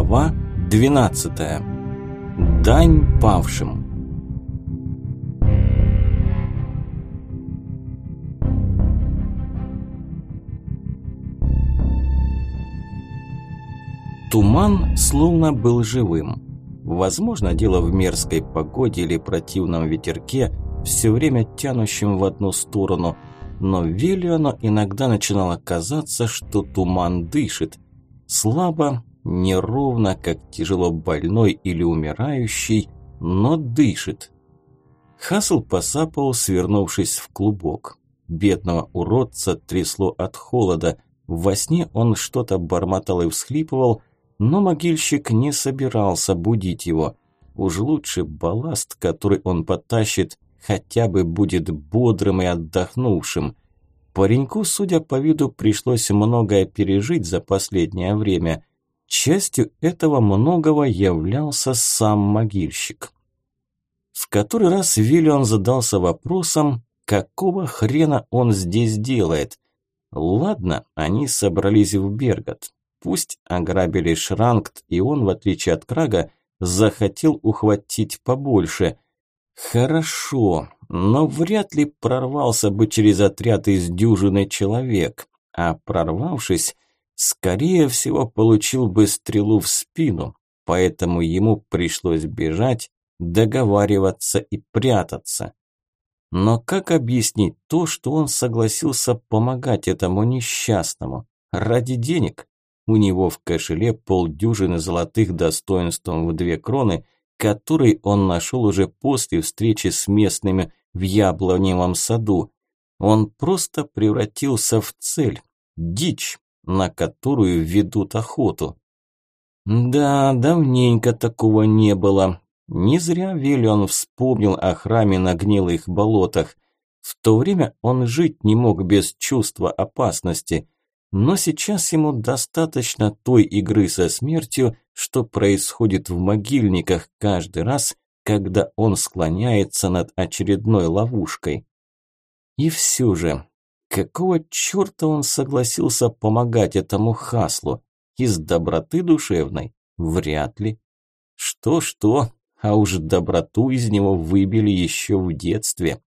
Глава 12. Дань павшим. Туман словно был живым. Возможно, дело в мерзкой погоде или противном ветерке, все время тянущем в одну сторону, но Виллиону иногда начинало казаться, что туман дышит. Слабо, неровно, как тяжело больной или умирающий, но дышит. Хасл посапал, свернувшись в клубок. Бедного уродца трясло от холода. Во сне он что-то бормотал и всхлипывал, но могильщик не собирался будить его. Уж лучше балласт, который он потащит, хотя бы будет бодрым и отдохнувшим. Пареньку, судя по виду, пришлось многое пережить за последнее время. Частью этого многого являлся сам могильщик. В который раз Виллион задался вопросом, какого хрена он здесь делает. Ладно, они собрались в Бергот. Пусть ограбили Шранкт, и он, в отличие от Крага, захотел ухватить побольше. Хорошо, но вряд ли прорвался бы через отряд из дюжины человек, а прорвавшись, скорее всего, получил бы стрелу в спину, поэтому ему пришлось бежать, договариваться и прятаться. Но как объяснить то, что он согласился помогать этому несчастному? Ради денег? У него в кошеле полдюжины золотых достоинством в две кроны, которые он нашел уже после встречи с местными в яблоневом саду. Он просто превратился в цель, дичь, на которую ведут охоту. Да, давненько такого не было. Не зря Велион вспомнил о храме на гнилых болотах. В то время он жить не мог без чувства опасности. Но сейчас ему достаточно той игры со смертью, что происходит в могильниках каждый раз, когда он склоняется над очередной ловушкой. И все же, Какого черта он согласился помогать этому Хаслу? Из доброты душевной? Вряд ли. Что-что, а уж доброту из него выбили еще в детстве.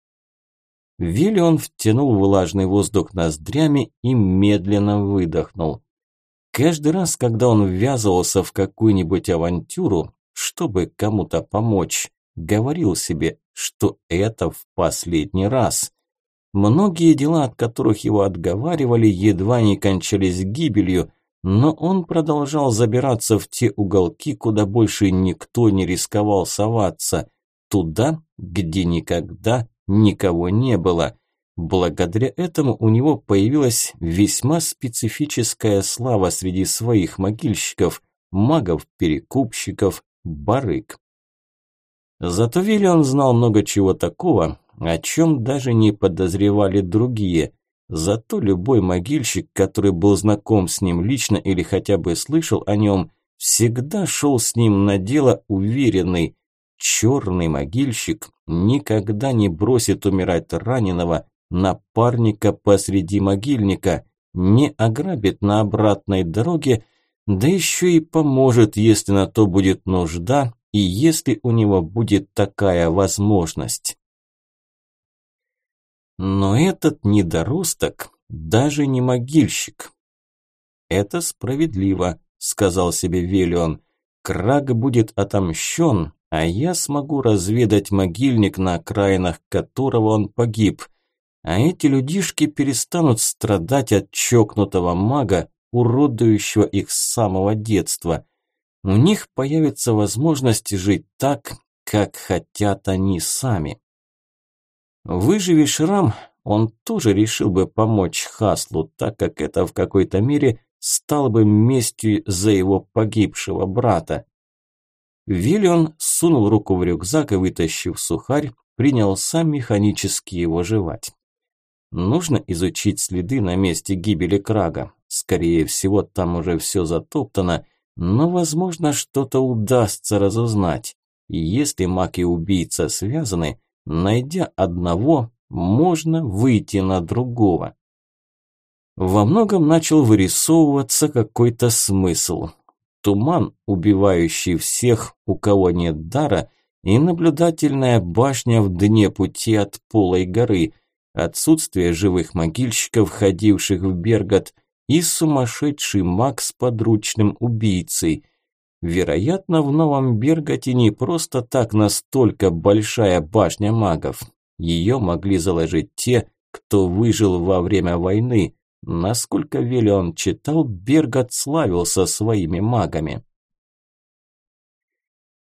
Виллион втянул влажный воздух ноздрями и медленно выдохнул. Каждый раз, когда он ввязывался в какую-нибудь авантюру, чтобы кому-то помочь, говорил себе, что это в последний раз. Многие дела, от которых его отговаривали, едва не кончались гибелью, но он продолжал забираться в те уголки, куда больше никто не рисковал соваться, туда, где никогда никого не было. Благодаря этому у него появилась весьма специфическая слава среди своих могильщиков, магов-перекупщиков, барыг. Зато Виллион знал много чего такого, о чем даже не подозревали другие. Зато любой могильщик, который был знаком с ним лично или хотя бы слышал о нем, всегда шел с ним на дело уверенный. Черный могильщик никогда не бросит умирать раненого напарника посреди могильника, не ограбит на обратной дороге, да еще и поможет, если на то будет нужда и если у него будет такая возможность. Но этот недоросток даже не могильщик. Это справедливо, сказал себе Велион. Краг будет отомщен, а я смогу разведать могильник, на окраинах которого он погиб. А эти людишки перестанут страдать от чокнутого мага, уродующего их с самого детства. У них появится возможность жить так, как хотят они сами. Выживи Шрам, он тоже решил бы помочь Хаслу, так как это в какой-то мере стало бы местью за его погибшего брата. Виллион сунул руку в рюкзак и, вытащив сухарь, принялся механически его жевать. Нужно изучить следы на месте гибели Крага. Скорее всего, там уже все затоптано, но, возможно, что-то удастся разузнать. И если маг и убийца связаны, Найдя одного, можно выйти на другого. Во многом начал вырисовываться какой-то смысл. туман, убивающий всех, у кого нет дара, и наблюдательная башня в дне пути от полой горы, отсутствие живых могильщиков, ходивших в Бергот, и сумасшедший маг с подручным убийцей. Вероятно, в Новом Берготе не просто так настолько большая башня магов. Ее могли заложить те, кто выжил во время войны. Насколько Велион читал, Бергот славился своими магами.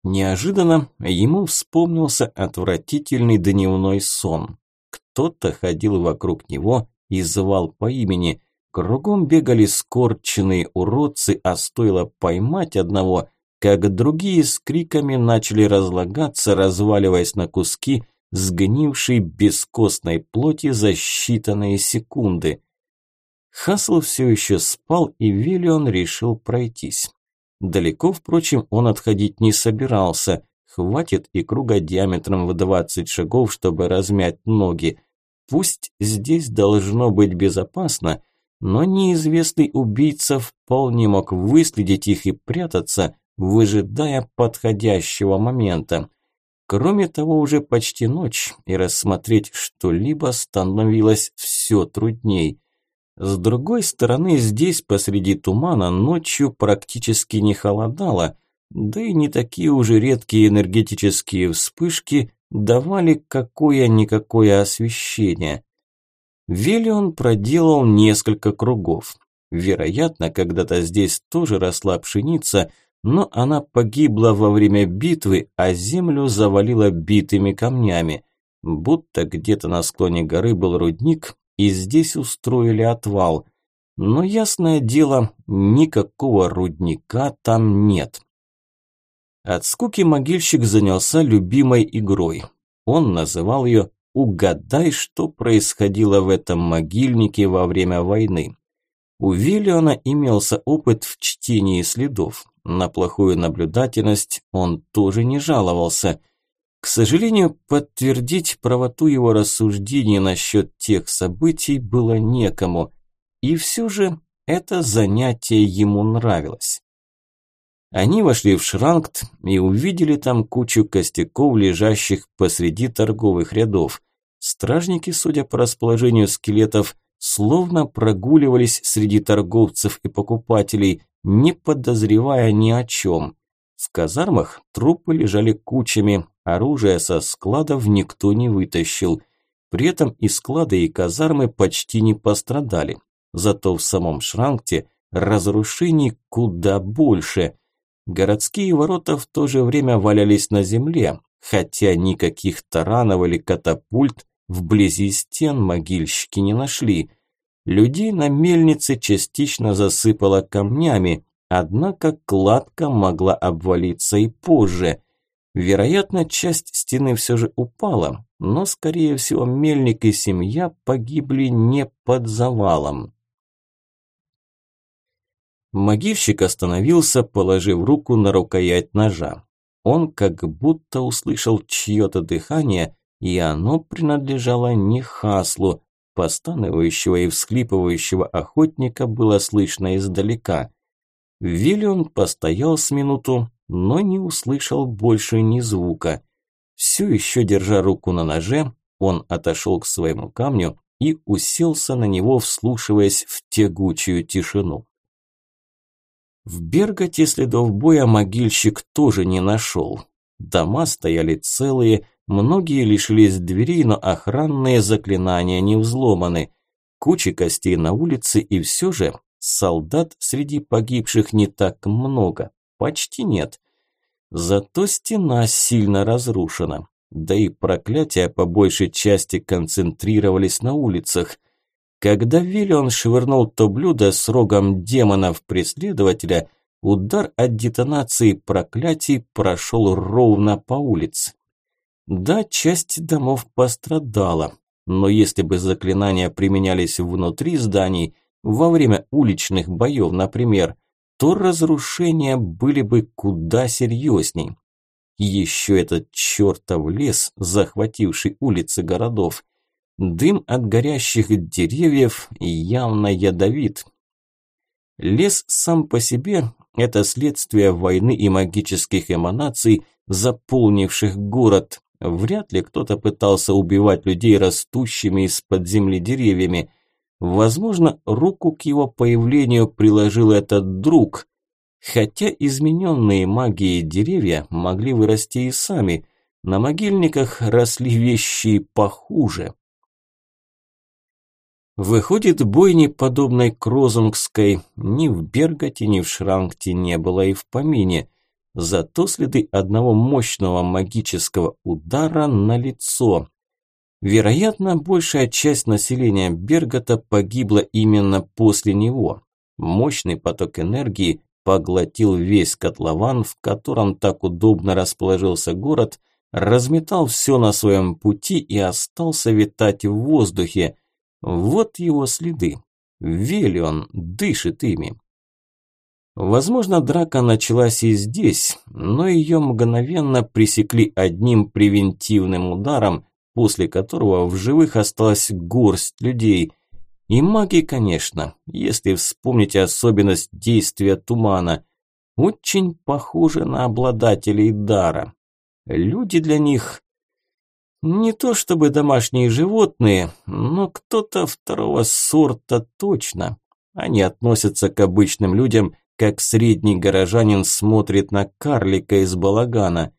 Неожиданно ему вспомнился отвратительный дневной сон. Кто-то ходил вокруг него и звал по имени. Кругом бегали скорченные уродцы, а стоило поймать одного, как другие с криками начали разлагаться, разваливаясь на куски сгнившей бескостной плоти за считанные секунды. Хасл все еще спал, и Виллион решил пройтись. Далеко, впрочем, он отходить не собирался. Хватит и круга диаметром в 20 шагов, чтобы размять ноги. Пусть здесь должно быть безопасно, но неизвестный убийца вполне мог выследить их и прятаться, выжидая подходящего момента. Кроме того, уже почти ночь, и рассмотреть что-либо становилось все трудней. С другой стороны, здесь посреди тумана ночью практически не холодало, да и не такие уже редкие энергетические вспышки давали какое-никакое освещение. Велион проделал несколько кругов. Вероятно, когда-то здесь тоже росла пшеница, но она погибла во время битвы, а землю завалила битыми камнями. Будто где-то на склоне горы был рудник, и здесь устроили отвал. Но ясное дело, никакого рудника там нет. От скуки могильщик занялся любимой игрой. Он называл ее «Угадай, что происходило в этом могильнике во время войны». У Виллиона имелся опыт в чтении следов. На плохую наблюдательность он тоже не жаловался. К сожалению, подтвердить правоту его рассуждений насчет тех событий было некому. И все же это занятие ему нравилось. Они вошли в Шранкт и увидели там кучу костяков, лежащих посреди торговых рядов. Стражники, судя по расположению скелетов, словно прогуливались среди торговцев и покупателей, не подозревая ни о чем. В казармах трупы лежали кучами, оружие со складов никто не вытащил. При этом и склады, и казармы почти не пострадали. Зато в самом Шранкте разрушений куда больше. Городские ворота в то же время валялись на земле, хотя никаких таранов или катапульт вблизи стен могильщики не нашли. Людей на мельнице частично засыпало камнями, однако кладка могла обвалиться и позже. Вероятно, часть стены все же упала, но, скорее всего, мельник и семья погибли не под завалом. Могильщик остановился, положив руку на рукоять ножа. Он как будто услышал чье-то дыхание, и оно принадлежало не Хаслу. Постанывающего и всхлипывающего охотника было слышно издалека. Виллион постоял с минуту, но не услышал больше ни звука. Все еще держа руку на ноже, он отошел к своему камню и уселся на него, вслушиваясь в тягучую тишину. В Берготе следов боя могильщик тоже не нашел. Дома стояли целые, многие лишились дверей, но охранные заклинания не взломаны. Кучи костей на улице и все же солдат среди погибших не так много, почти нет. Зато стена сильно разрушена, да и проклятия по большей части концентрировались на улицах – когда Виллион швырнул то блюдо с рогом демона в преследователя, удар от детонации проклятий прошел ровно по улице. Да, часть домов пострадала, но если бы заклинания применялись внутри зданий, во время уличных боев, например, то разрушения были бы куда серьезней. Еще этот чертов лес, захвативший улицы городов. Дым от горящих деревьев явно ядовит. Лес сам по себе это следствие войны и магических эманаций, заполнивших город. Вряд ли кто-то пытался убивать людей растущими из-под земли деревьями. Возможно, руку к его появлению приложил этот друг. Хотя измененные магией деревья могли вырасти и сами. На могильниках росли вещи похуже. Выходит, бойни, подобной Крозунгской, ни в Берготе, ни в Шрангте не было и в помине. Зато следы одного мощного магического удара на лицо. Вероятно, большая часть населения Бергота погибла именно после него. Мощный поток энергии поглотил весь котлован, в котором так удобно расположился город, разметал все на своем пути и остался витать в воздухе, вот его следы. Велион дышит ими. Возможно, драка началась и здесь, но ее мгновенно пресекли одним превентивным ударом, после которого в живых осталась горсть людей. И маги, конечно, если вспомнить особенность действия тумана, очень похожи на обладателей дара. Люди для них не то чтобы домашние животные, но кто-то второго сорта точно. Они относятся к обычным людям, как средний горожанин смотрит на карлика из балагана.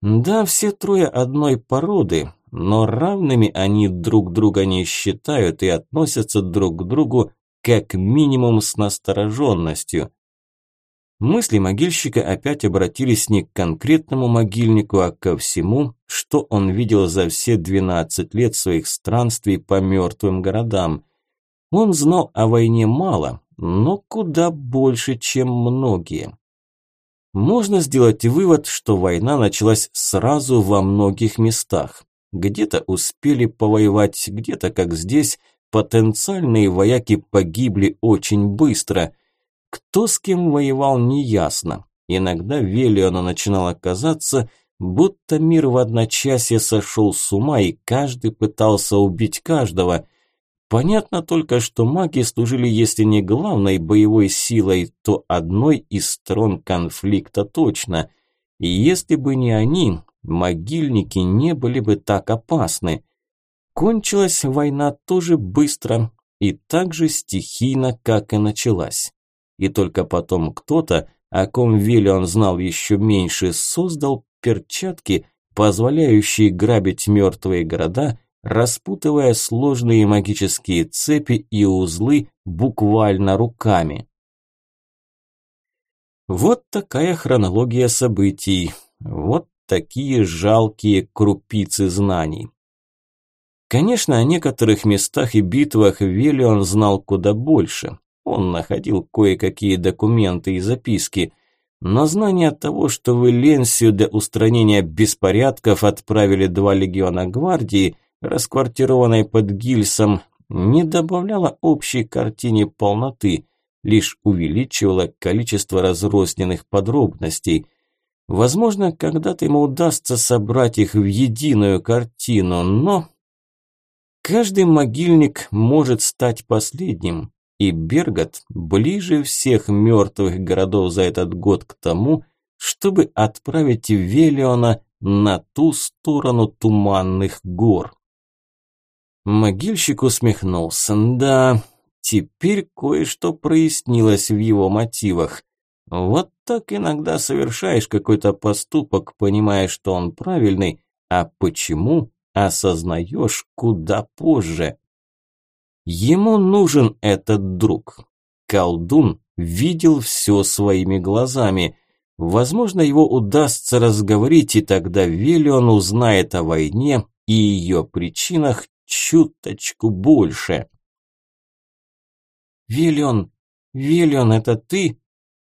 Да, все трое одной породы, но равными они друг друга не считают и относятся друг к другу как минимум с настороженностью. Мысли могильщика опять обратились не к конкретному могильнику, а ко всему, что он видел за все 12 лет своих странствий по мертвым городам. Он знал о войне мало, но куда больше, чем многие. Можно сделать вывод, что война началась сразу во многих местах. Где-то успели повоевать, где-то, как здесь, потенциальные вояки погибли очень быстро – кто с кем воевал, неясно. Иногда Велиону начинало казаться, будто мир в одночасье сошел с ума, и каждый пытался убить каждого. Понятно только, что маги служили, если не главной боевой силой, то одной из сторон конфликта точно. И если бы не они, могильники не были бы так опасны. Кончилась война тоже быстро и так же стихийно, как и началась и только потом кто-то, о ком Виллион знал еще меньше, создал перчатки, позволяющие грабить мертвые города, распутывая сложные магические цепи и узлы буквально руками. Вот такая хронология событий, вот такие жалкие крупицы знаний. Конечно, о некоторых местах и битвах Велион знал куда больше, он находил кое-какие документы и записки, но знание того, что в Эленсию для устранения беспорядков отправили два легиона гвардии, расквартированной под Гильсом, не добавляло общей картине полноты, лишь увеличивало количество разрозненных подробностей. Возможно, когда-то ему удастся собрать их в единую картину, но... Каждый могильник может стать последним, и Бергот ближе всех мертвых городов за этот год к тому, чтобы отправить Велиона на ту сторону туманных гор. Могильщик усмехнулся. Да, теперь кое-что прояснилось в его мотивах. Вот так иногда совершаешь какой-то поступок, понимая, что он правильный, а почему осознаешь куда позже. Ему нужен этот друг. Колдун видел все своими глазами. Возможно, его удастся разговорить, и тогда Велион узнает о войне и ее причинах чуточку больше. «Велион, Велион, это ты?»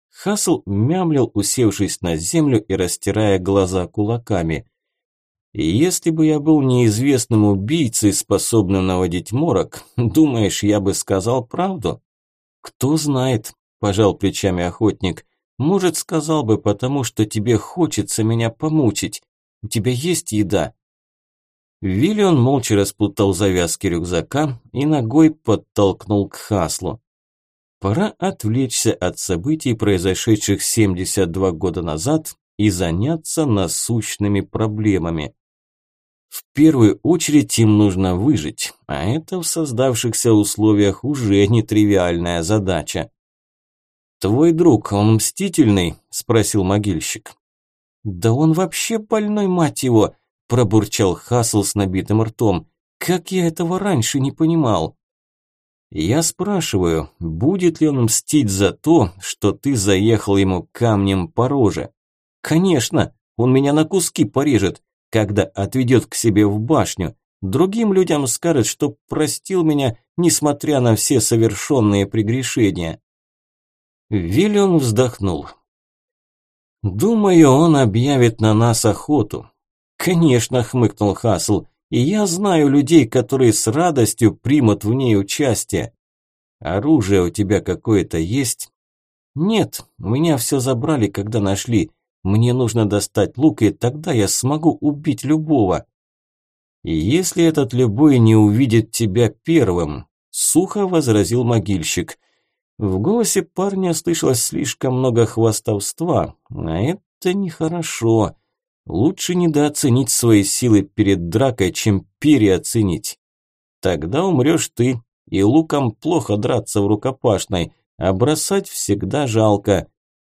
Хасл мямлил, усевшись на землю и растирая глаза кулаками. Если бы я был неизвестным убийцей, способным наводить морок, думаешь, я бы сказал правду? Кто знает, пожал плечами охотник. Может, сказал бы, потому что тебе хочется меня помучить. У тебя есть еда? Виллион молча распутал завязки рюкзака и ногой подтолкнул к Хаслу. Пора отвлечься от событий, произошедших 72 года назад, и заняться насущными проблемами. В первую очередь им нужно выжить, а это в создавшихся условиях уже нетривиальная задача. «Твой друг, он мстительный?» – спросил могильщик. «Да он вообще больной, мать его!» – пробурчал Хасл с набитым ртом. «Как я этого раньше не понимал?» «Я спрашиваю, будет ли он мстить за то, что ты заехал ему камнем по роже?» «Конечно, он меня на куски порежет, когда отведет к себе в башню. Другим людям скажет, что простил меня, несмотря на все совершенные прегрешения». Виллион вздохнул. «Думаю, он объявит на нас охоту». «Конечно», – хмыкнул Хасл, – «и я знаю людей, которые с радостью примут в ней участие. Оружие у тебя какое-то есть?» «Нет, у меня все забрали, когда нашли. Мне нужно достать лук, и тогда я смогу убить любого». И «Если этот любой не увидит тебя первым», – сухо возразил могильщик – в голосе парня слышалось слишком много хвастовства, а это нехорошо. Лучше недооценить свои силы перед дракой, чем переоценить. Тогда умрешь ты, и луком плохо драться в рукопашной, а бросать всегда жалко.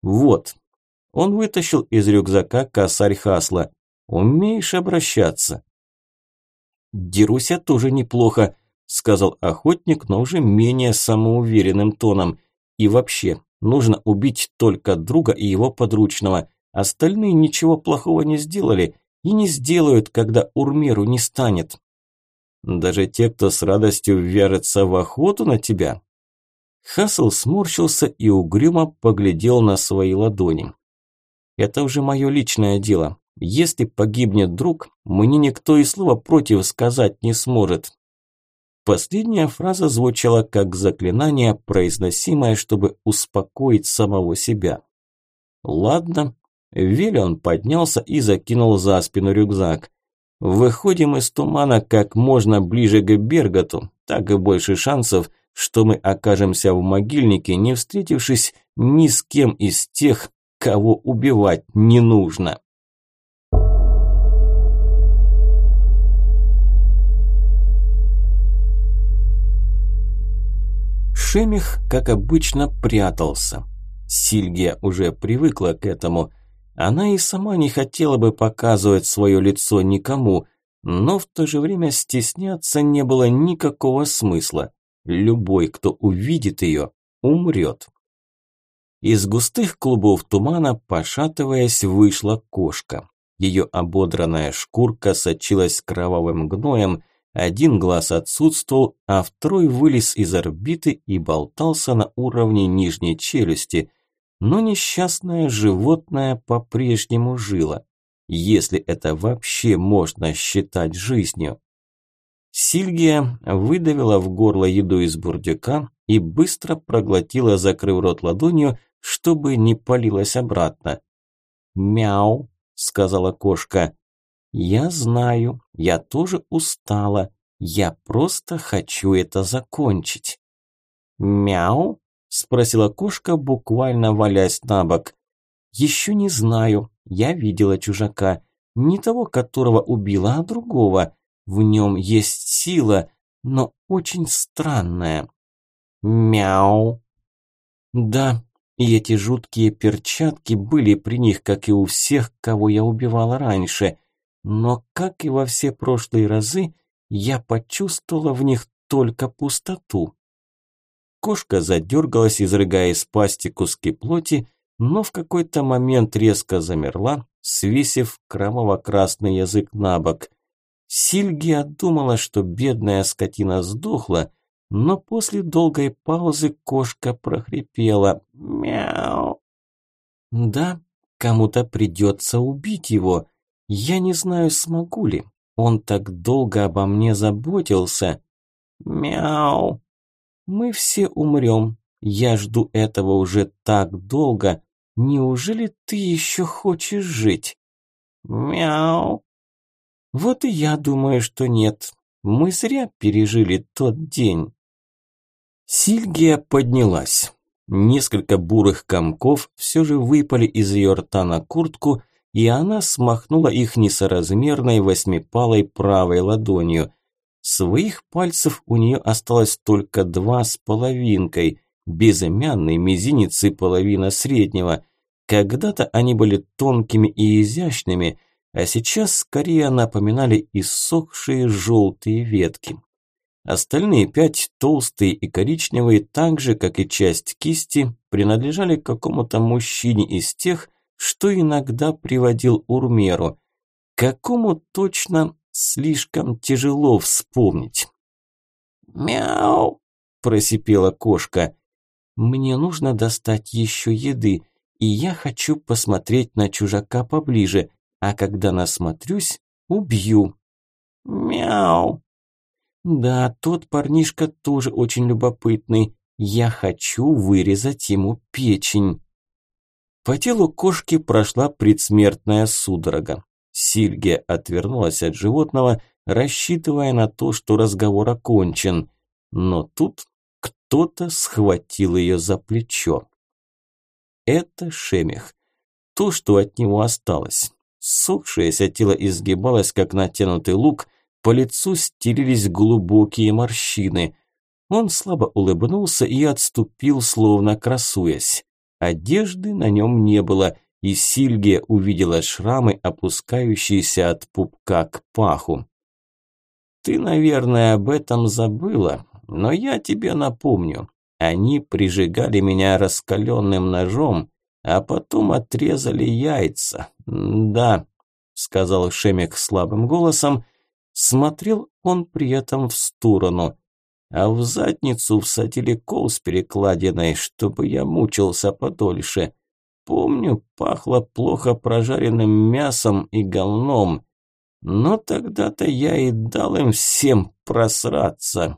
Вот. Он вытащил из рюкзака косарь Хасла. Умеешь обращаться? Дерусь я тоже неплохо, сказал охотник, но уже менее самоуверенным тоном. И вообще, нужно убить только друга и его подручного. Остальные ничего плохого не сделали и не сделают, когда Урмеру не станет. Даже те, кто с радостью ввяжется в охоту на тебя. Хасл сморщился и угрюмо поглядел на свои ладони. Это уже мое личное дело. Если погибнет друг, мне никто и слова против сказать не сможет. Последняя фраза звучала как заклинание, произносимое, чтобы успокоить самого себя. Ладно. Виллион поднялся и закинул за спину рюкзак. Выходим из тумана как можно ближе к Берготу, так и больше шансов, что мы окажемся в могильнике, не встретившись ни с кем из тех, кого убивать не нужно. Шемих, как обычно, прятался. Сильгия уже привыкла к этому. Она и сама не хотела бы показывать свое лицо никому, но в то же время стесняться не было никакого смысла. Любой, кто увидит ее, умрет. Из густых клубов тумана, пошатываясь, вышла кошка. Ее ободранная шкурка сочилась кровавым гноем, один глаз отсутствовал, а второй вылез из орбиты и болтался на уровне нижней челюсти. Но несчастное животное по-прежнему жило, если это вообще можно считать жизнью. Сильгия выдавила в горло еду из бурдюка и быстро проглотила, закрыв рот ладонью, чтобы не палилась обратно. «Мяу», – сказала кошка. «Я знаю, я тоже устала. Я просто хочу это закончить». «Мяу?» – спросила кошка, буквально валясь на бок. «Еще не знаю. Я видела чужака. Не того, которого убила, а другого. В нем есть сила, но очень странная». «Мяу?» «Да, и эти жуткие перчатки были при них, как и у всех, кого я убивала раньше. Но, как и во все прошлые разы, я почувствовала в них только пустоту. Кошка задергалась, изрыгая из пасти куски плоти, но в какой-то момент резко замерла, свесив кроваво-красный язык на бок. Сильгия думала, что бедная скотина сдохла, но после долгой паузы кошка прохрипела «Мяу». «Да, кому-то придется убить его», я не знаю, смогу ли. Он так долго обо мне заботился. Мяу. Мы все умрем. Я жду этого уже так долго. Неужели ты еще хочешь жить? Мяу. Вот и я думаю, что нет. Мы зря пережили тот день. Сильгия поднялась. Несколько бурых комков все же выпали из ее рта на куртку, и она смахнула их несоразмерной восьмипалой правой ладонью. Своих пальцев у нее осталось только два с половинкой, безымянный мизинец и половина среднего. Когда-то они были тонкими и изящными, а сейчас скорее напоминали иссохшие желтые ветки. Остальные пять, толстые и коричневые, так же, как и часть кисти, принадлежали какому-то мужчине из тех, что иногда приводил Урмеру. Какому точно слишком тяжело вспомнить. «Мяу!» – просипела кошка. «Мне нужно достать еще еды, и я хочу посмотреть на чужака поближе, а когда насмотрюсь, убью». «Мяу!» Да, тот парнишка тоже очень любопытный. Я хочу вырезать ему печень. По телу кошки прошла предсмертная судорога. Сильгия отвернулась от животного, рассчитывая на то, что разговор окончен. Но тут кто-то схватил ее за плечо. Это Шемех. То, что от него осталось. Сохшееся тело изгибалось, как натянутый лук – по лицу стелились глубокие морщины. Он слабо улыбнулся и отступил, словно красуясь. Одежды на нем не было, и Сильгия увидела шрамы, опускающиеся от пупка к паху. «Ты, наверное, об этом забыла, но я тебе напомню. Они прижигали меня раскаленным ножом, а потом отрезали яйца. Да», – сказал Шемик слабым голосом, – Смотрел он при этом в сторону, а в задницу всадили кол с перекладиной, чтобы я мучился подольше. Помню, пахло плохо прожаренным мясом и говном. Но тогда-то я и дал им всем просраться.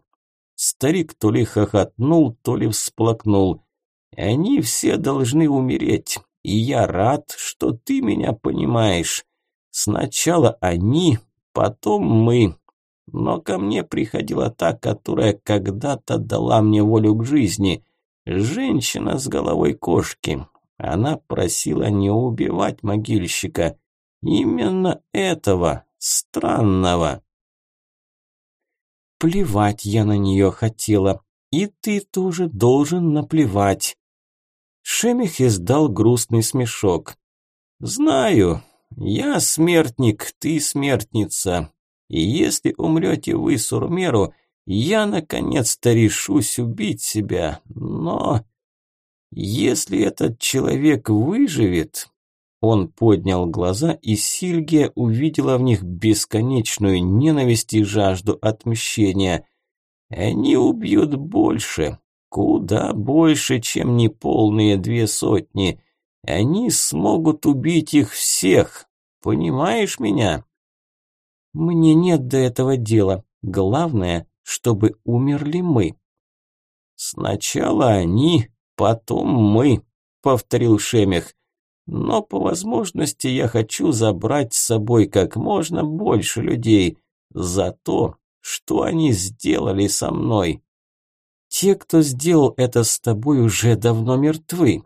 Старик то ли хохотнул, то ли всплакнул. Они все должны умереть, и я рад, что ты меня понимаешь. Сначала они, Потом мы. Но ко мне приходила та, которая когда-то дала мне волю к жизни. Женщина с головой кошки. Она просила не убивать могильщика. Именно этого, странного. Плевать я на нее хотела. И ты тоже должен наплевать. Шемих издал грустный смешок. «Знаю, я смертник, ты смертница. И если умрете вы, Сурмеру, я наконец-то решусь убить себя. Но если этот человек выживет... Он поднял глаза, и Сильгия увидела в них бесконечную ненависть и жажду отмщения. Они убьют больше, куда больше, чем неполные две сотни. Они смогут убить их всех. Понимаешь меня? Мне нет до этого дела. Главное, чтобы умерли мы. Сначала они, потом мы, повторил Шемех. Но по возможности я хочу забрать с собой как можно больше людей за то, что они сделали со мной. Те, кто сделал это с тобой, уже давно мертвы.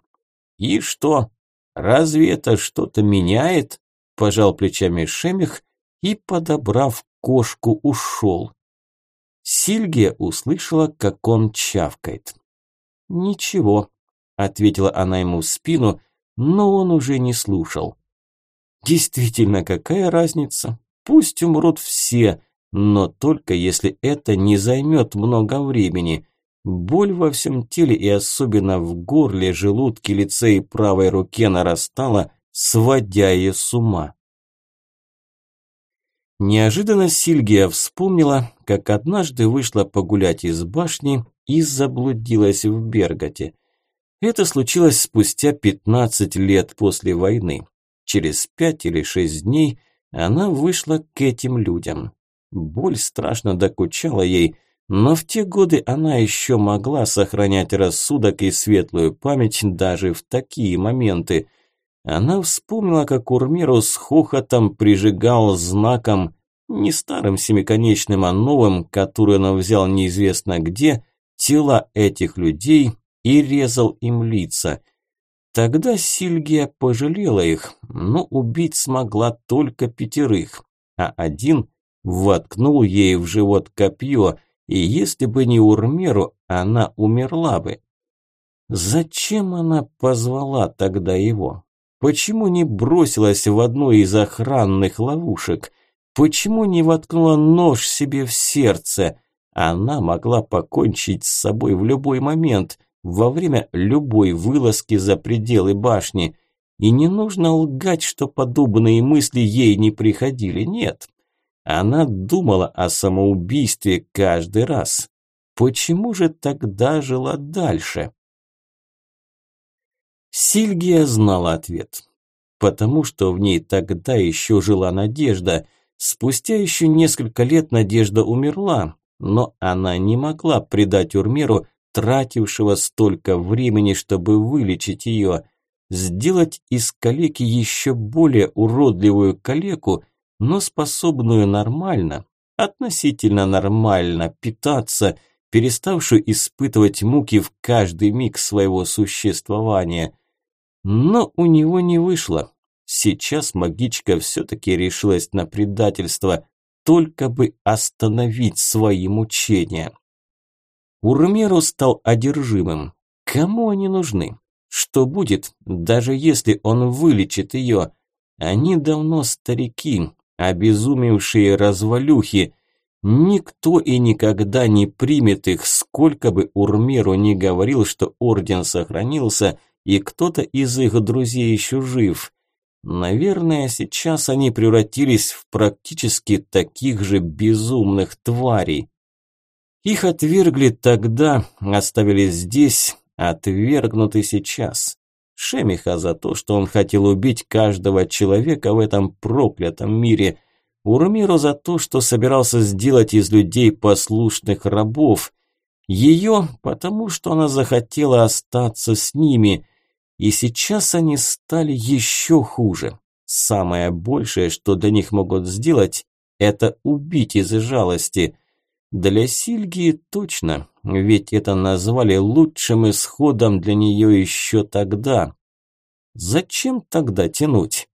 «И что? Разве это что-то меняет?» – пожал плечами Шемих и, подобрав кошку, ушел. Сильгия услышала, как он чавкает. «Ничего», – ответила она ему в спину, но он уже не слушал. «Действительно, какая разница? Пусть умрут все, но только если это не займет много времени. Боль во всем теле и особенно в горле, желудке, лице и правой руке нарастала, сводя ее с ума. Неожиданно Сильгия вспомнила, как однажды вышла погулять из башни и заблудилась в Берготе. Это случилось спустя 15 лет после войны. Через пять или шесть дней она вышла к этим людям. Боль страшно докучала ей, но в те годы она еще могла сохранять рассудок и светлую память даже в такие моменты. Она вспомнила, как Урмиру с хохотом прижигал знаком, не старым семиконечным, а новым, который он взял неизвестно где, тела этих людей и резал им лица. Тогда Сильгия пожалела их, но убить смогла только пятерых, а один воткнул ей в живот копье, и если бы не Урмеру, она умерла бы. Зачем она позвала тогда его? Почему не бросилась в одну из охранных ловушек? Почему не воткнула нож себе в сердце? Она могла покончить с собой в любой момент, во время любой вылазки за пределы башни. И не нужно лгать, что подобные мысли ей не приходили, нет. Она думала о самоубийстве каждый раз. Почему же тогда жила дальше? Сильгия знала ответ. Потому что в ней тогда еще жила надежда. Спустя еще несколько лет надежда умерла, но она не могла предать Урмеру, тратившего столько времени, чтобы вылечить ее. Сделать из калеки еще более уродливую калеку, но способную нормально, относительно нормально питаться, переставшую испытывать муки в каждый миг своего существования. Но у него не вышло. Сейчас магичка все-таки решилась на предательство, только бы остановить свои мучения. Урмеру стал одержимым. Кому они нужны? Что будет, даже если он вылечит ее? Они давно старики, обезумевшие развалюхи. Никто и никогда не примет их, сколько бы Урмеру не говорил, что орден сохранился, и кто-то из их друзей еще жив. Наверное, сейчас они превратились в практически таких же безумных тварей. Их отвергли тогда, оставили здесь, отвергнуты сейчас. Шемиха за то, что он хотел убить каждого человека в этом проклятом мире. Урмиру за то, что собирался сделать из людей послушных рабов. Ее, потому что она захотела остаться с ними – и сейчас они стали еще хуже. Самое большее, что для них могут сделать, это убить из жалости. Для Сильгии точно, ведь это назвали лучшим исходом для нее еще тогда. Зачем тогда тянуть?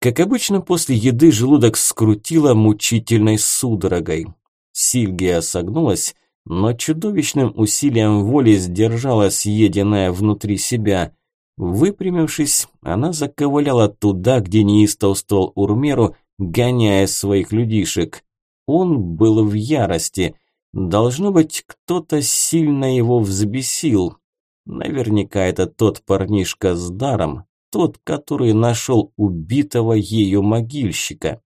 Как обычно, после еды желудок скрутило мучительной судорогой. Сильгия согнулась, но чудовищным усилием воли сдержала съеденное внутри себя. Выпрямившись, она заковыляла туда, где неистовствовал Урмеру, гоняя своих людишек. Он был в ярости. Должно быть, кто-то сильно его взбесил. Наверняка это тот парнишка с даром, тот, который нашел убитого ею могильщика.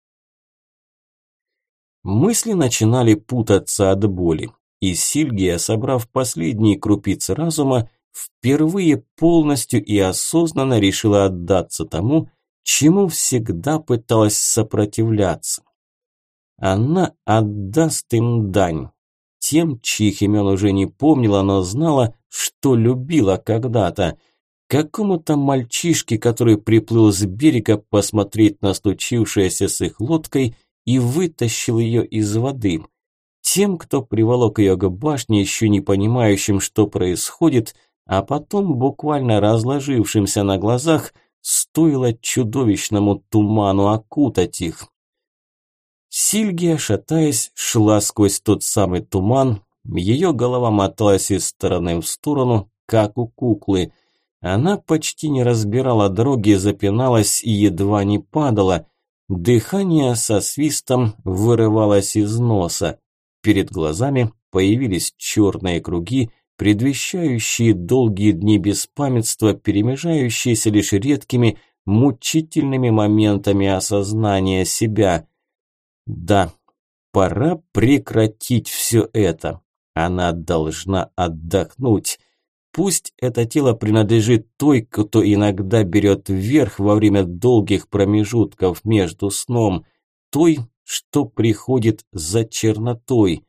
Мысли начинали путаться от боли. И Сильгия, собрав последние крупицы разума, впервые полностью и осознанно решила отдаться тому, чему всегда пыталась сопротивляться. Она отдаст им дань. Тем, чьих имен уже не помнила, но знала, что любила когда-то. Какому-то мальчишке, который приплыл с берега посмотреть на случившееся с их лодкой и вытащил ее из воды тем, кто приволок ее к башне, еще не понимающим, что происходит, а потом буквально разложившимся на глазах, стоило чудовищному туману окутать их. Сильгия, шатаясь, шла сквозь тот самый туман, ее голова моталась из стороны в сторону, как у куклы. Она почти не разбирала дороги, запиналась и едва не падала. Дыхание со свистом вырывалось из носа. Перед глазами появились черные круги, предвещающие долгие дни беспамятства, перемежающиеся лишь редкими, мучительными моментами осознания себя. Да, пора прекратить все это. Она должна отдохнуть. Пусть это тело принадлежит той, кто иногда берет вверх во время долгих промежутков между сном, той, что приходит за чернотой.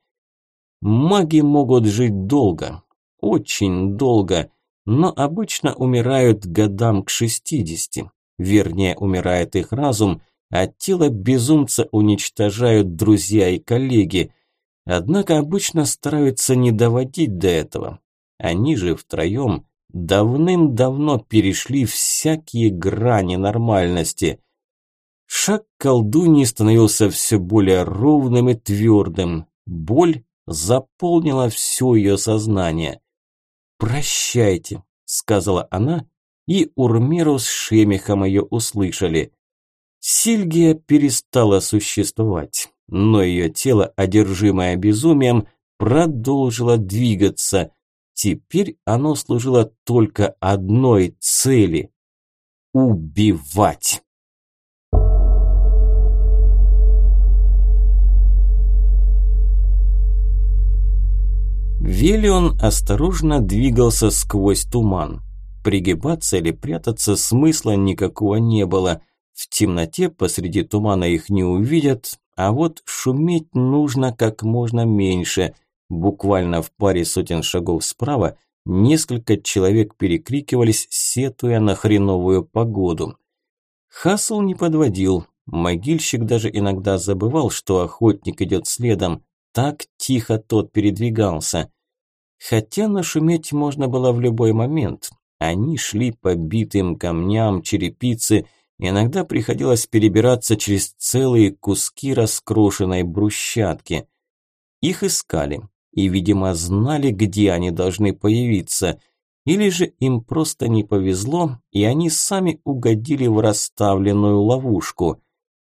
Маги могут жить долго, очень долго, но обычно умирают годам к 60. Вернее, умирает их разум, а тело безумца уничтожают друзья и коллеги. Однако обычно стараются не доводить до этого. Они же втроем давным-давно перешли всякие грани нормальности. Шаг колдуньи становился все более ровным и твердым. Боль заполнила все ее сознание. «Прощайте», – сказала она, и Урмеру с Шемихом ее услышали. Сильгия перестала существовать, но ее тело, одержимое безумием, продолжило двигаться. Теперь оно служило только одной цели – убивать. Велион осторожно двигался сквозь туман. Пригибаться или прятаться смысла никакого не было. В темноте посреди тумана их не увидят, а вот шуметь нужно как можно меньше. Буквально в паре сотен шагов справа несколько человек перекрикивались, сетуя на хреновую погоду. Хасл не подводил. Могильщик даже иногда забывал, что охотник идет следом. Так тихо тот передвигался. Хотя нашуметь можно было в любой момент. Они шли по битым камням, черепицы, иногда приходилось перебираться через целые куски раскрошенной брусчатки. Их искали и, видимо, знали, где они должны появиться. Или же им просто не повезло, и они сами угодили в расставленную ловушку.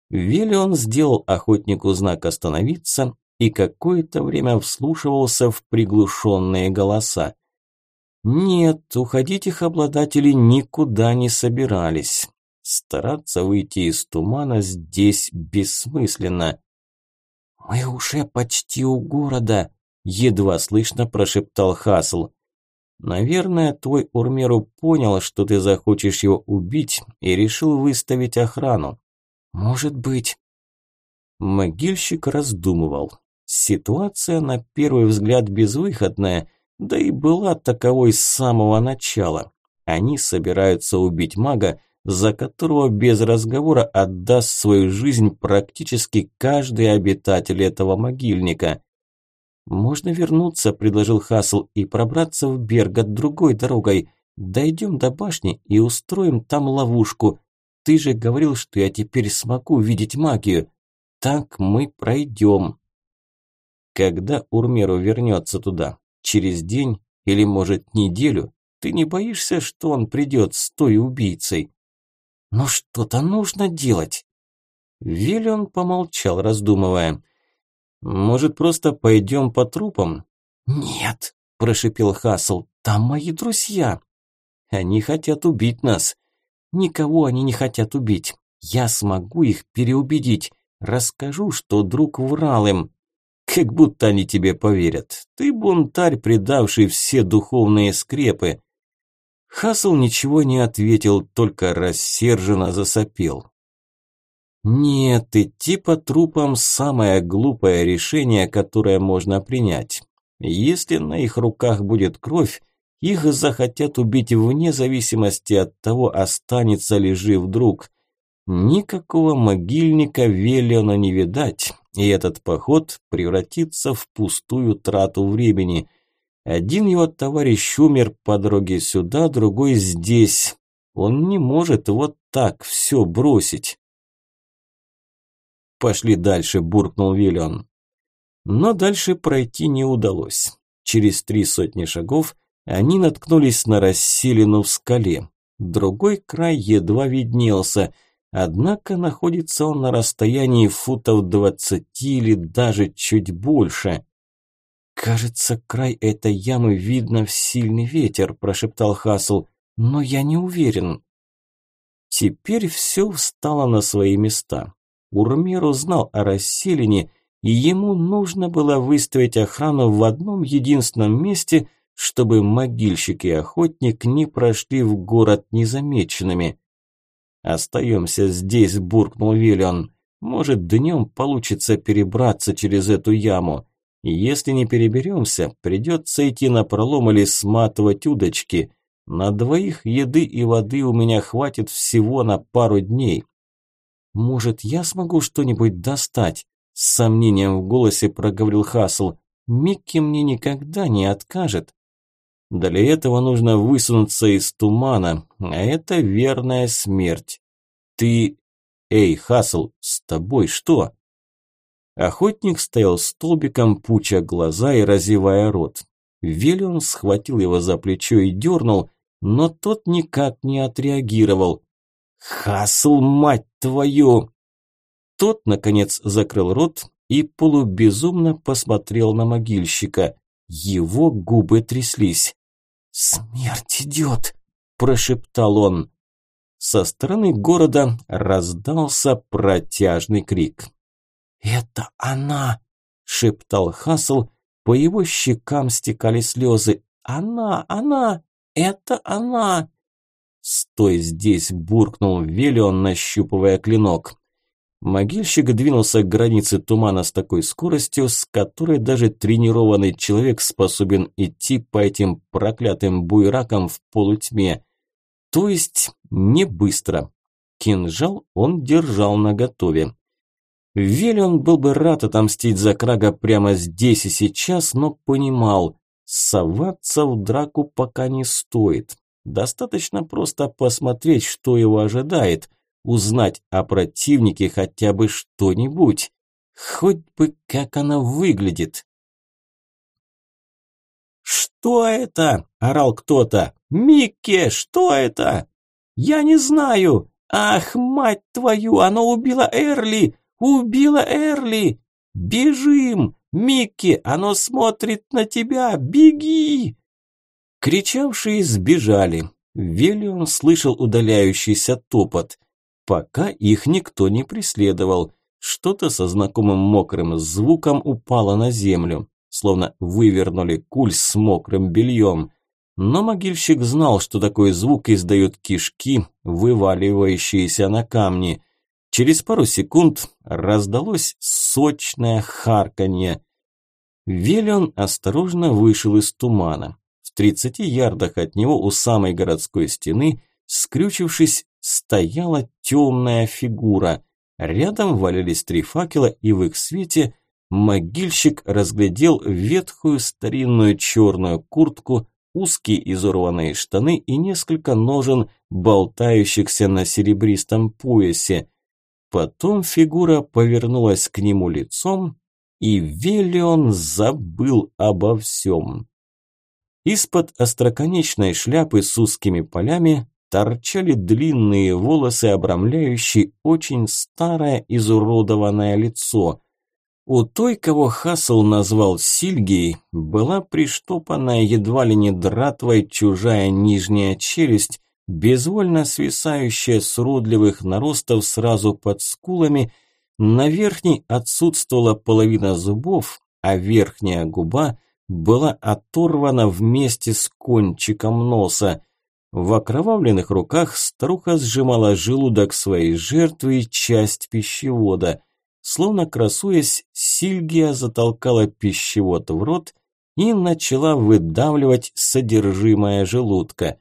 Велион сделал охотнику знак остановиться и какое-то время вслушивался в приглушенные голоса. Нет, уходить их обладатели никуда не собирались. Стараться выйти из тумана здесь бессмысленно. «Мы уже почти у города», – едва слышно прошептал Хасл. «Наверное, твой Урмеру понял, что ты захочешь его убить и решил выставить охрану». «Может быть». Могильщик раздумывал. Ситуация на первый взгляд безвыходная, да и была таковой с самого начала. Они собираются убить мага, за которого без разговора отдаст свою жизнь практически каждый обитатель этого могильника. «Можно вернуться», – предложил Хасл, – «и пробраться в Бергот другой дорогой. Дойдем до башни и устроим там ловушку. Ты же говорил, что я теперь смогу видеть магию. Так мы пройдем». Когда Урмеру вернется туда? Через день или, может, неделю? Ты не боишься, что он придет с той убийцей? Но что-то нужно делать. Виллион помолчал, раздумывая. Может, просто пойдем по трупам? Нет, прошипел Хасл, там мои друзья. Они хотят убить нас. Никого они не хотят убить. Я смогу их переубедить. Расскажу, что друг врал им. Как будто они тебе поверят. Ты бунтарь, предавший все духовные скрепы. Хасл ничего не ответил, только рассерженно засопел. Нет, идти по трупам – самое глупое решение, которое можно принять. Если на их руках будет кровь, их захотят убить вне зависимости от того, останется ли жив друг. Никакого могильника Велиона не видать, и этот поход превратится в пустую трату времени. Один его товарищ умер по дороге сюда, другой здесь. Он не может вот так все бросить. «Пошли дальше», – буркнул Виллион. Но дальше пройти не удалось. Через три сотни шагов они наткнулись на расселину в скале. Другой край едва виднелся – Однако находится он на расстоянии футов двадцати или даже чуть больше. «Кажется, край этой ямы видно в сильный ветер», – прошептал Хасл, – «но я не уверен». Теперь все встало на свои места. Урмер узнал о расселине, и ему нужно было выставить охрану в одном единственном месте, чтобы могильщик и охотник не прошли в город незамеченными. «Остаемся здесь», – буркнул Виллион. «Может, днем получится перебраться через эту яму. Если не переберемся, придется идти на пролом или сматывать удочки. На двоих еды и воды у меня хватит всего на пару дней». «Может, я смогу что-нибудь достать?» с сомнением в голосе проговорил Хасл. Микки мне никогда не откажет. Для этого нужно высунуться из тумана, а это верная смерть. Ты... Эй, Хасл, с тобой что? Охотник стоял столбиком, пуча глаза и разевая рот. Велион схватил его за плечо и дернул, но тот никак не отреагировал. «Хасл, мать твою!» Тот, наконец, закрыл рот и полубезумно посмотрел на могильщика. Его губы тряслись. «Смерть идет!» – прошептал он. Со стороны города раздался протяжный крик. «Это она!» – шептал Хасл, по его щекам стекали слезы. «Она! Она! Это она!» «Стой здесь!» – буркнул Велион, нащупывая клинок. Могильщик двинулся к границе тумана с такой скоростью, с которой даже тренированный человек способен идти по этим проклятым буйракам в полутьме. То есть не быстро. Кинжал он держал наготове. Велион был бы рад отомстить за Крага прямо здесь и сейчас, но понимал, соваться в драку пока не стоит. Достаточно просто посмотреть, что его ожидает, узнать о противнике хотя бы что-нибудь, хоть бы как она выглядит. «Что это?» – орал кто-то. «Микки, что это?» «Я не знаю! Ах, мать твою, она убила Эрли! Убила Эрли! Бежим! Микки, оно смотрит на тебя! Беги!» Кричавшие сбежали. Велион слышал удаляющийся топот. Пока их никто не преследовал. Что-то со знакомым мокрым звуком упало на землю, словно вывернули куль с мокрым бельем. Но могильщик знал, что такой звук издают кишки, вываливающиеся на камни. Через пару секунд раздалось сочное харканье. Велион осторожно вышел из тумана. В тридцати ярдах от него у самой городской стены, скрючившись, стояла темная фигура. Рядом валялись три факела, и в их свете могильщик разглядел ветхую старинную черную куртку, узкие изорванные штаны и несколько ножен, болтающихся на серебристом поясе. Потом фигура повернулась к нему лицом, и Велион забыл обо всем. Из-под остроконечной шляпы с узкими полями торчали длинные волосы, обрамляющие очень старое изуродованное лицо. У той, кого Хасл назвал Сильгией, была приштопанная едва ли не дратвой чужая нижняя челюсть, безвольно свисающая с уродливых наростов сразу под скулами, на верхней отсутствовала половина зубов, а верхняя губа – была оторвана вместе с кончиком носа. В окровавленных руках старуха сжимала желудок своей жертвы и часть пищевода. Словно красуясь, Сильгия затолкала пищевод в рот и начала выдавливать содержимое желудка.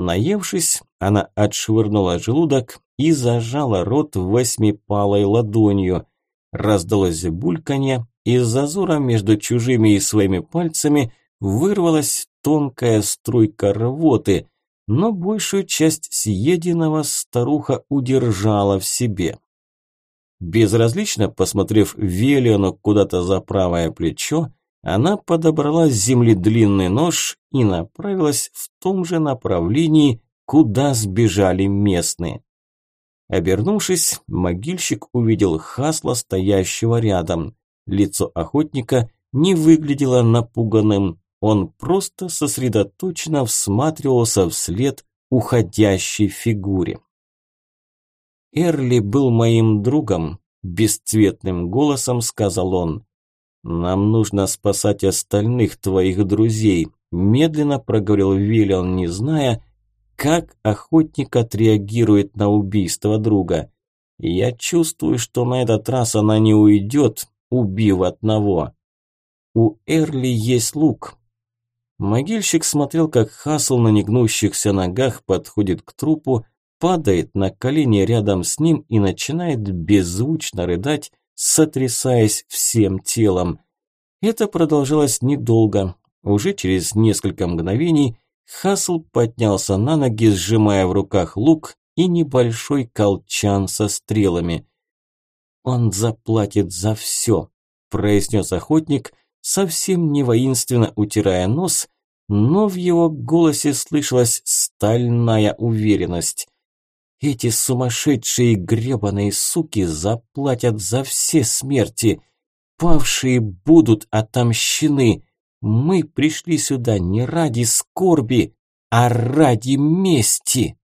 Наевшись, она отшвырнула желудок и зажала рот восьмипалой ладонью. Раздалось бульканье, из зазора между чужими и своими пальцами вырвалась тонкая струйка рвоты, но большую часть съеденного старуха удержала в себе. Безразлично посмотрев Велиону куда-то за правое плечо, она подобрала с земли длинный нож и направилась в том же направлении, куда сбежали местные. Обернувшись, могильщик увидел Хасла, стоящего рядом. Лицо охотника не выглядело напуганным, он просто сосредоточенно всматривался вслед уходящей фигуре. «Эрли был моим другом», – бесцветным голосом сказал он. «Нам нужно спасать остальных твоих друзей», – медленно проговорил Виллион, не зная, как охотник отреагирует на убийство друга. «Я чувствую, что на этот раз она не уйдет, убив одного. У Эрли есть лук. Могильщик смотрел, как Хасл на негнущихся ногах подходит к трупу, падает на колени рядом с ним и начинает беззвучно рыдать, сотрясаясь всем телом. Это продолжалось недолго. Уже через несколько мгновений Хасл поднялся на ноги, сжимая в руках лук и небольшой колчан со стрелами. «Он заплатит за все», – произнес охотник, совсем не воинственно утирая нос, но в его голосе слышалась стальная уверенность. «Эти сумасшедшие гребаные суки заплатят за все смерти. Павшие будут отомщены. Мы пришли сюда не ради скорби, а ради мести».